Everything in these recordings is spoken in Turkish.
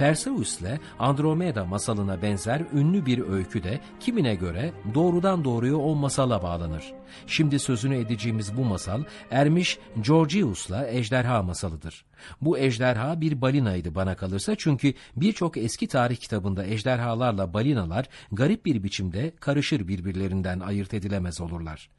Perseus ile Andromeda masalına benzer ünlü bir öykü de kimine göre doğrudan doğruya o masala bağlanır. Şimdi sözünü edeceğimiz bu masal Ermiş Georgius'la ejderha masalıdır. Bu ejderha bir balinaydı bana kalırsa çünkü birçok eski tarih kitabında ejderhalarla balinalar garip bir biçimde karışır birbirlerinden ayırt edilemez olurlar.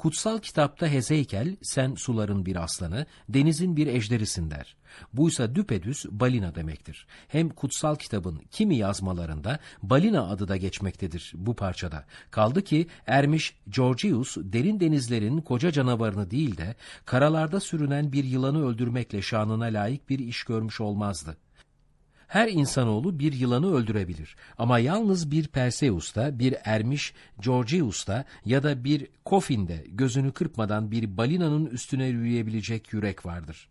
Kutsal kitapta Hezeykel, sen suların bir aslanı, denizin bir ejderisin der. Buysa düpedüz balina demektir. Hem kutsal kitabın kimi yazmalarında balina adı da geçmektedir bu parçada. Kaldı ki Ermiş Georgius derin denizlerin koca canavarını değil de karalarda sürünen bir yılanı öldürmekle şanına layık bir iş görmüş olmazdı. Her insanoğlu bir yılanı öldürebilir ama yalnız bir Perseus'ta, bir Ermiş Georgius'ta ya da bir Kofin'de gözünü kırpmadan bir balinanın üstüne yürüyebilecek yürek vardır.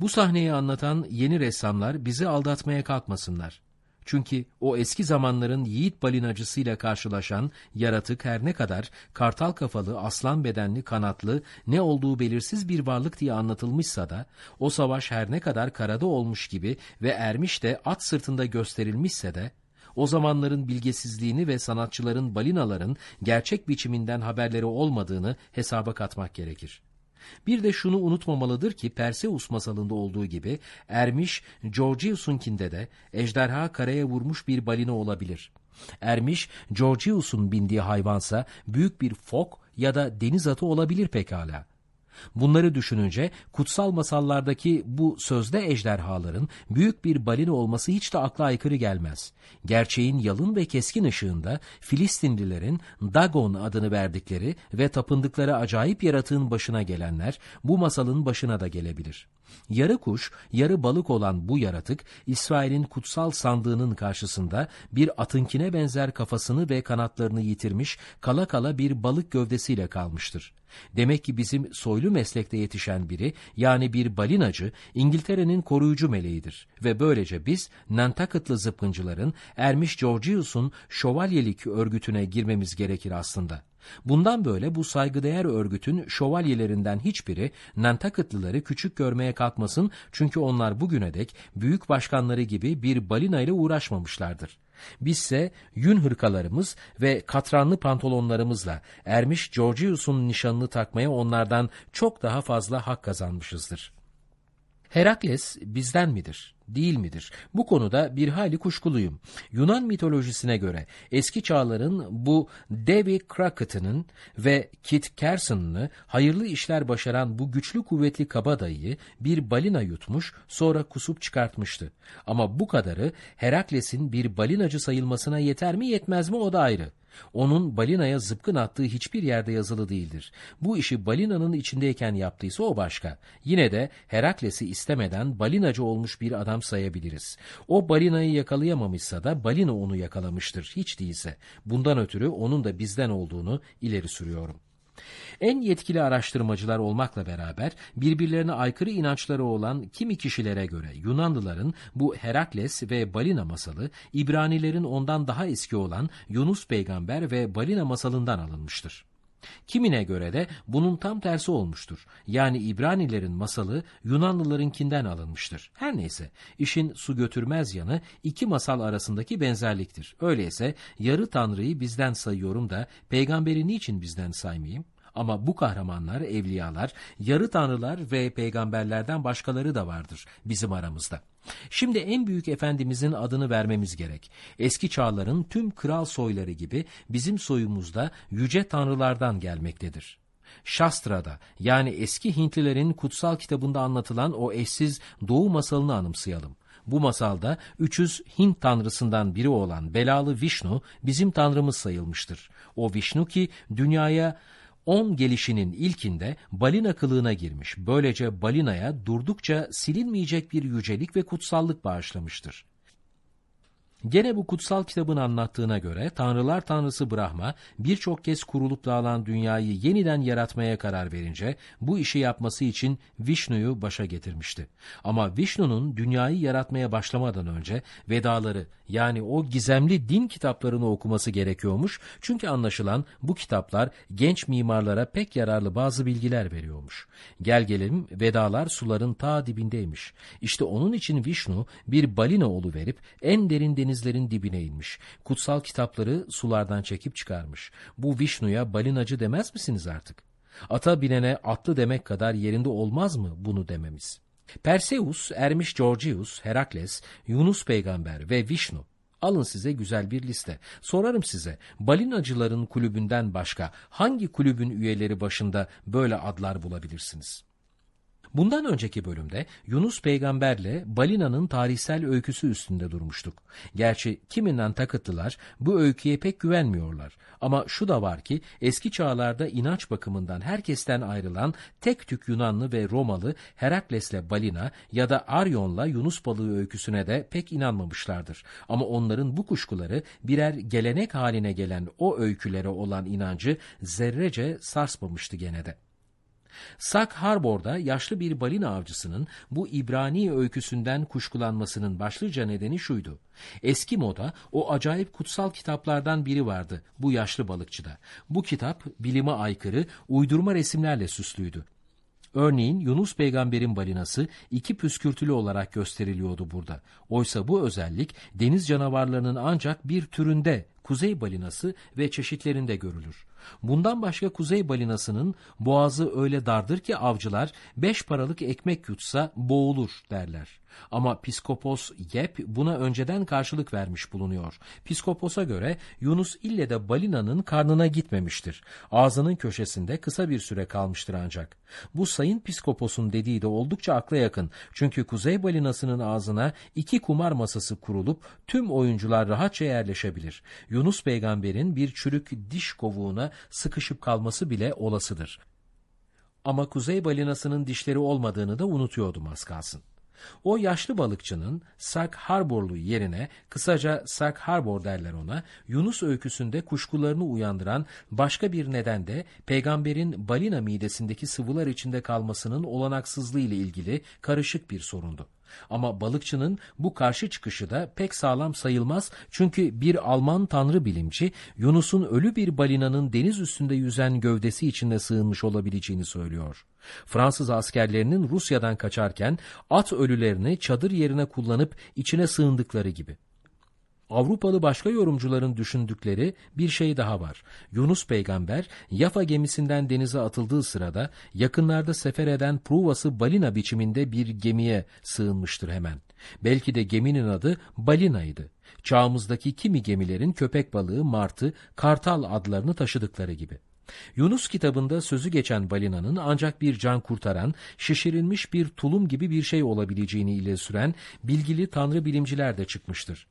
Bu sahneyi anlatan yeni ressamlar bizi aldatmaya kalkmasınlar. Çünkü o eski zamanların yiğit balinacısıyla karşılaşan yaratık her ne kadar kartal kafalı, aslan bedenli, kanatlı, ne olduğu belirsiz bir varlık diye anlatılmışsa da, o savaş her ne kadar karada olmuş gibi ve ermiş de at sırtında gösterilmişse de, o zamanların bilgesizliğini ve sanatçıların balinaların gerçek biçiminden haberleri olmadığını hesaba katmak gerekir. Bir de şunu unutmamalıdır ki Perseus masalında olduğu gibi Ermiş Georgius'unkinde de ejderha karaya vurmuş bir balina olabilir. Ermiş Georgius'un bindiği hayvansa büyük bir fok ya da deniz atı olabilir pekala. Bunları düşününce kutsal masallardaki bu sözde ejderhaların büyük bir balina olması hiç de akla aykırı gelmez. Gerçeğin yalın ve keskin ışığında Filistinlilerin Dagon adını verdikleri ve tapındıkları acayip yaratığın başına gelenler bu masalın başına da gelebilir. Yarı kuş, yarı balık olan bu yaratık İsrail'in kutsal sandığının karşısında bir atınkine benzer kafasını ve kanatlarını yitirmiş kala kala bir balık gövdesiyle kalmıştır. Demek ki bizim soylu meslekte yetişen biri yani bir balinacı İngiltere'nin koruyucu meleğidir ve böylece biz Nantucket'lı zıpkıncıların Ermiş Georgius'un şövalyelik örgütüne girmemiz gerekir aslında. Bundan böyle bu saygıdeğer örgütün şövalyelerinden hiçbiri Nantucket'lıları küçük görmeye kalkmasın çünkü onlar bugüne dek büyük başkanları gibi bir balina ile uğraşmamışlardır. Bizse yün hırkalarımız ve katranlı pantolonlarımızla Ermiş Georgius'un nişanını takmaya onlardan çok daha fazla hak kazanmışızdır. Herakles bizden midir? Değil midir? Bu konuda bir hayli kuşkuluyum. Yunan mitolojisine göre eski çağların bu Devi Crockett'ının ve Kit Carson'ını hayırlı işler başaran bu güçlü kuvvetli kabadayıyı bir balina yutmuş sonra kusup çıkartmıştı. Ama bu kadarı Herakles'in bir balinacı sayılmasına yeter mi yetmez mi o da ayrı. Onun balinaya zıpkın attığı hiçbir yerde yazılı değildir. Bu işi balinanın içindeyken yaptıysa o başka. Yine de Herakles'i istemeden balinacı olmuş bir adam sayabiliriz. O balinayı yakalayamamışsa da balina onu yakalamıştır hiç değilse. Bundan ötürü onun da bizden olduğunu ileri sürüyorum. En yetkili araştırmacılar olmakla beraber birbirlerine aykırı inançları olan kimi kişilere göre Yunanlıların bu Herakles ve balina masalı İbranilerin ondan daha eski olan Yunus peygamber ve balina masalından alınmıştır. Kimine göre de bunun tam tersi olmuştur. Yani İbranilerin masalı Yunanlılarınkinden alınmıştır. Her neyse işin su götürmez yanı iki masal arasındaki benzerliktir. Öyleyse yarı tanrıyı bizden sayıyorum da peygamberi niçin bizden saymayayım? Ama bu kahramanlar, evliyalar, yarı tanrılar ve peygamberlerden başkaları da vardır bizim aramızda. Şimdi en büyük efendimizin adını vermemiz gerek. Eski çağların tüm kral soyları gibi bizim soyumuzda yüce tanrılardan gelmektedir. Shastra'da yani eski Hintlilerin kutsal kitabında anlatılan o eşsiz doğu masalını anımsayalım. Bu masalda 300 Hint tanrısından biri olan belalı Vishnu bizim tanrımız sayılmıştır. O Vishnu ki dünyaya On gelişinin ilkinde balina kılığına girmiş. Böylece balinaya durdukça silinmeyecek bir yücelik ve kutsallık bağışlamıştır. Gene bu kutsal kitabın anlattığına göre Tanrılar Tanrısı Brahma birçok kez kurulup dağılan dünyayı yeniden yaratmaya karar verince bu işi yapması için Vishnu'yu başa getirmişti. Ama Vishnu'nun dünyayı yaratmaya başlamadan önce Vedaları yani o gizemli din kitaplarını okuması gerekiyormuş. Çünkü anlaşılan bu kitaplar genç mimarlara pek yararlı bazı bilgiler veriyormuş. Gel gelelim Vedalar suların ta dibindeymiş. İşte onun için Vishnu bir balina olu verip en derin denizlerin dibine inmiş. Kutsal kitapları sulardan çekip çıkarmış. Bu Vishnu'ya balinacı demez misiniz artık? Ata binene atlı demek kadar yerinde olmaz mı bunu dememiz? Perseus, Ermiş Georgius, Herakles, Yunus peygamber ve Vishnu. Alın size güzel bir liste. Sorarım size, balinacıların kulübünden başka hangi kulübün üyeleri başında böyle adlar bulabilirsiniz? Bundan önceki bölümde Yunus peygamberle balinanın tarihsel öyküsü üstünde durmuştuk. Gerçi kiminden takıttılar bu öyküye pek güvenmiyorlar. Ama şu da var ki eski çağlarda inanç bakımından herkesten ayrılan tek tük Yunanlı ve Romalı Herakles'le balina ya da Aryon'la Yunus balığı öyküsüne de pek inanmamışlardır. Ama onların bu kuşkuları birer gelenek haline gelen o öykülere olan inancı zerrece sarsmamıştı gene de. Sak Harbor'da yaşlı bir balina avcısının bu İbrani öyküsünden kuşkulanmasının başlıca nedeni şuydu. Eski moda o acayip kutsal kitaplardan biri vardı bu yaşlı balıkçıda. Bu kitap bilime aykırı, uydurma resimlerle süslüydü. Örneğin Yunus peygamberin balinası iki püskürtülü olarak gösteriliyordu burada. Oysa bu özellik deniz canavarlarının ancak bir türünde kuzey balinası ve çeşitlerinde görülür. Bundan başka kuzey balinasının boğazı öyle dardır ki avcılar beş paralık ekmek yutsa boğulur derler. Ama Piskopos Yep buna önceden karşılık vermiş bulunuyor. Piskopos'a göre Yunus ille de balinanın karnına gitmemiştir. Ağzının köşesinde kısa bir süre kalmıştır ancak. Bu Sayın Piskopos'un dediği de oldukça akla yakın. Çünkü kuzey balinasının ağzına iki kumar masası kurulup tüm oyuncular rahatça yerleşebilir. Yunus peygamberin bir çürük diş kovuğuna sıkışıp kalması bile olasıdır. Ama kuzey balinasının dişleri olmadığını da unutuyordum az kalsın. O yaşlı balıkçının Sark Harborlu yerine kısaca Sark Harbor derler ona, Yunus öyküsünde kuşkularını uyandıran başka bir neden de peygamberin balina midesindeki sıvılar içinde kalmasının olanaksızlığı ile ilgili karışık bir sorundu. Ama balıkçının bu karşı çıkışı da pek sağlam sayılmaz çünkü bir Alman tanrı bilimci Yunus'un ölü bir balinanın deniz üstünde yüzen gövdesi içinde sığınmış olabileceğini söylüyor. Fransız askerlerinin Rusya'dan kaçarken at ölülerini çadır yerine kullanıp içine sığındıkları gibi. Avrupalı başka yorumcuların düşündükleri bir şey daha var. Yunus peygamber Yafa gemisinden denize atıldığı sırada yakınlarda sefer eden Pruvası balina biçiminde bir gemiye sığınmıştır hemen. Belki de geminin adı balinaydı. Çağımızdaki kimi gemilerin köpek balığı, martı, kartal adlarını taşıdıkları gibi. Yunus kitabında sözü geçen balinanın ancak bir can kurtaran, şişirilmiş bir tulum gibi bir şey olabileceğini ile süren bilgili tanrı bilimciler de çıkmıştır.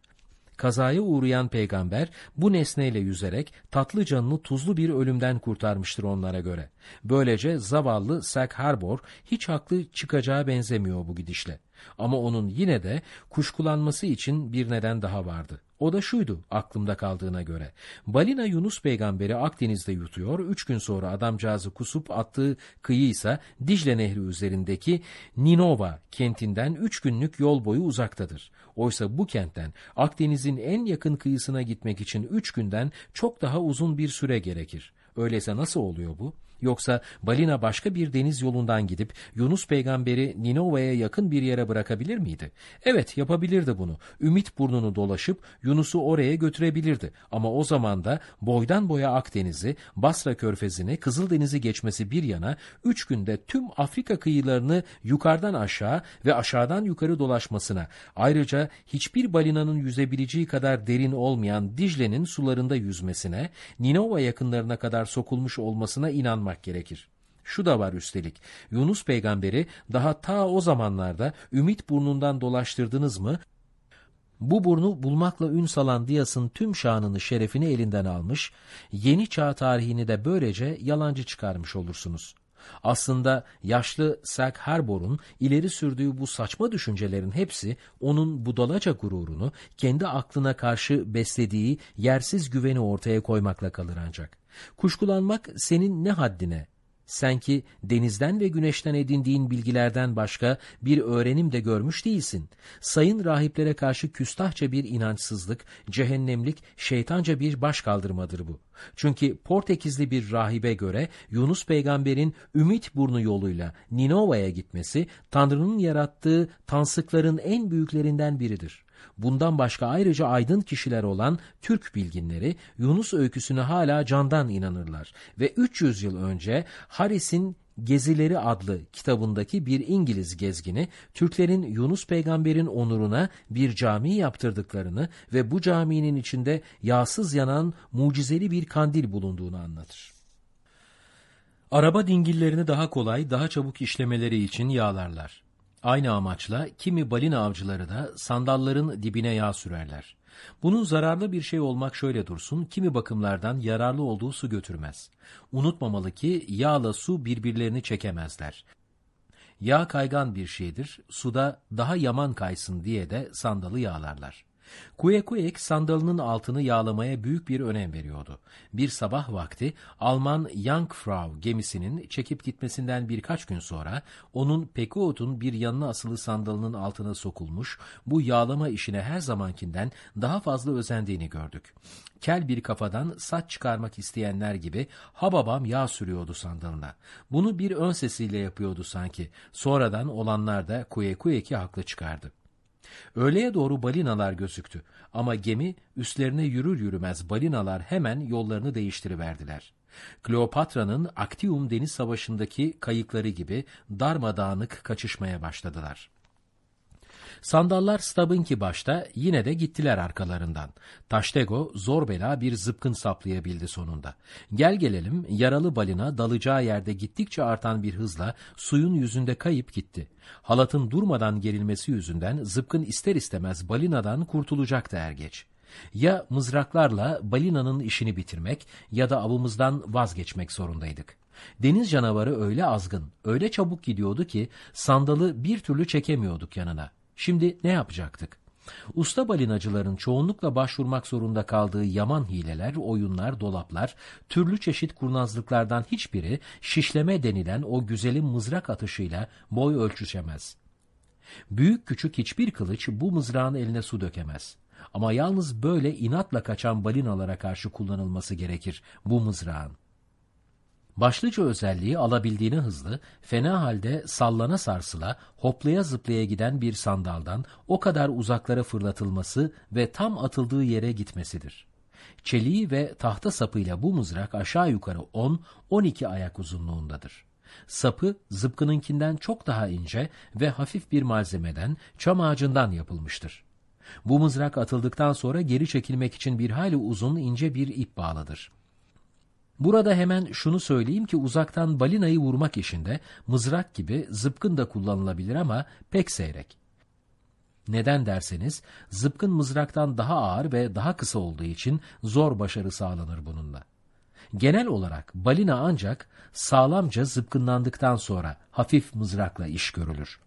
Kazaya uğrayan peygamber bu nesneyle yüzerek tatlı canını tuzlu bir ölümden kurtarmıştır onlara göre. Böylece zavallı Sack Harbor hiç haklı çıkacağı benzemiyor bu gidişle. Ama onun yine de kuşkulanması için bir neden daha vardı. O da şuydu aklımda kaldığına göre. Balina Yunus peygamberi Akdeniz'de yutuyor. Üç gün sonra adamcağızı kusup attığı kıyı ise Dicle Nehri üzerindeki Ninova kentinden üç günlük yol boyu uzaktadır. Oysa bu kentten Akdeniz'in en yakın kıyısına gitmek için üç günden çok daha uzun bir süre gerekir. Öyleyse nasıl oluyor bu? Yoksa balina başka bir deniz yolundan gidip Yunus peygamberi Ninova'ya yakın bir yere bırakabilir miydi? Evet yapabilirdi bunu. Ümit burnunu dolaşıp Yunus'u oraya götürebilirdi. Ama o zaman da boydan boya Akdeniz'i, Basra körfezini, Kızıldeniz'i geçmesi bir yana üç günde tüm Afrika kıyılarını yukarıdan aşağı ve aşağıdan yukarı dolaşmasına, ayrıca hiçbir balinanın yüzebileceği kadar derin olmayan Dicle'nin sularında yüzmesine, Ninova yakınlarına kadar sokulmuş olmasına inanmak unutmamak gerekir. Şu da var üstelik, Yunus peygamberi daha ta o zamanlarda ümit burnundan dolaştırdınız mı, bu burnu bulmakla ün salan Diyas'ın tüm şanını şerefini elinden almış, yeni çağ tarihini de böylece yalancı çıkarmış olursunuz. Aslında yaşlı Sag Harbor'un ileri sürdüğü bu saçma düşüncelerin hepsi onun budalaca gururunu kendi aklına karşı beslediği yersiz güveni ortaya koymakla kalır ancak. Kuşkulanmak senin ne haddine sen ki denizden ve güneşten edindiğin bilgilerden başka bir öğrenim de görmüş değilsin. Sayın rahiplere karşı küstahça bir inançsızlık, cehennemlik, şeytanca bir başkaldırmadır bu. Çünkü Portekizli bir rahibe göre Yunus peygamberin Ümit burnu yoluyla Ninova'ya gitmesi, Tanrı'nın yarattığı tansıkların en büyüklerinden biridir. Bundan başka ayrıca aydın kişiler olan Türk bilginleri Yunus öyküsüne hala candan inanırlar ve 300 yıl önce Harris'in Gezileri adlı kitabındaki bir İngiliz gezgini Türklerin Yunus peygamberin onuruna bir cami yaptırdıklarını ve bu caminin içinde yağsız yanan mucizeli bir kandil bulunduğunu anlatır. Araba dingillerini daha kolay, daha çabuk işlemeleri için yağlarlar. Aynı amaçla kimi balina avcıları da sandalların dibine yağ sürerler. Bunun zararlı bir şey olmak şöyle dursun, kimi bakımlardan yararlı olduğu su götürmez. Unutmamalı ki yağla su birbirlerini çekemezler. Yağ kaygan bir şeydir, suda daha yaman kaysın diye de sandalı yağlarlar. Kuyekuek sandalının altını yağlamaya büyük bir önem veriyordu. Bir sabah vakti Alman Jungfrau gemisinin çekip gitmesinden birkaç gün sonra onun Pekuot'un bir yanına asılı sandalının altına sokulmuş, bu yağlama işine her zamankinden daha fazla özendiğini gördük. Kel bir kafadan saç çıkarmak isteyenler gibi hababam yağ sürüyordu sandalına. Bunu bir ön sesiyle yapıyordu sanki. Sonradan olanlar da Kuyekuek'i haklı çıkardı. Öğleye doğru balinalar gözüktü ama gemi üstlerine yürür yürümez balinalar hemen yollarını değiştiriverdiler. Kleopatra'nın Aktium deniz savaşındaki kayıkları gibi darmadağınık kaçışmaya başladılar. Sandallar Stubb'ınki başta yine de gittiler arkalarından. Taştego zor bela bir zıpkın saplayabildi sonunda. Gel gelelim yaralı balina dalacağı yerde gittikçe artan bir hızla suyun yüzünde kayıp gitti. Halatın durmadan gerilmesi yüzünden zıpkın ister istemez balinadan kurtulacaktı er geç. Ya mızraklarla balinanın işini bitirmek ya da avımızdan vazgeçmek zorundaydık. Deniz canavarı öyle azgın, öyle çabuk gidiyordu ki sandalı bir türlü çekemiyorduk yanına. Şimdi ne yapacaktık? Usta balinacıların çoğunlukla başvurmak zorunda kaldığı yaman hileler, oyunlar, dolaplar, türlü çeşit kurnazlıklardan hiçbiri şişleme denilen o güzelim mızrak atışıyla boy ölçüşemez. Büyük küçük hiçbir kılıç bu mızrağın eline su dökemez. Ama yalnız böyle inatla kaçan balinalara karşı kullanılması gerekir bu mızrağın. Başlıca özelliği alabildiğine hızlı, fena halde sallana sarsıla, hoplaya zıplaya giden bir sandaldan o kadar uzaklara fırlatılması ve tam atıldığı yere gitmesidir. Çeliği ve tahta sapıyla bu mızrak aşağı yukarı 10-12 ayak uzunluğundadır. Sapı zıpkınınkinden çok daha ince ve hafif bir malzemeden, çam ağacından yapılmıştır. Bu mızrak atıldıktan sonra geri çekilmek için bir hayli uzun ince bir ip bağlıdır. Burada hemen şunu söyleyeyim ki uzaktan balinayı vurmak işinde mızrak gibi zıpkın da kullanılabilir ama pek seyrek. Neden derseniz zıpkın mızraktan daha ağır ve daha kısa olduğu için zor başarı sağlanır bununla. Genel olarak balina ancak sağlamca zıpkınlandıktan sonra hafif mızrakla iş görülür.